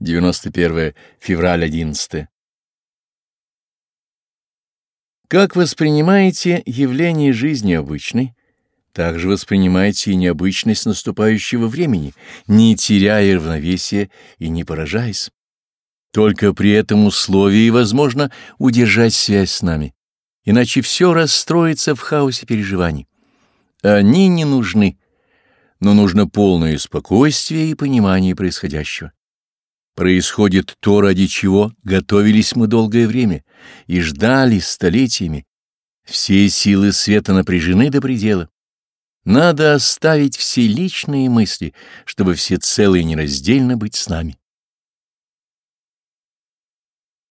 91 февраль 11. Как воспринимаете явление жизни обычной, так же воспринимайте и необычность наступающего времени, не теряя равновесия и не поражаясь. Только при этом условии возможно удержать связь с нами, иначе все расстроится в хаосе переживаний. Они не нужны, но нужно полное спокойствие и понимание происходящего. Происходит то, ради чего готовились мы долгое время и ждали столетиями. Все силы света напряжены до предела. Надо оставить все личные мысли, чтобы все целые нераздельно быть с нами.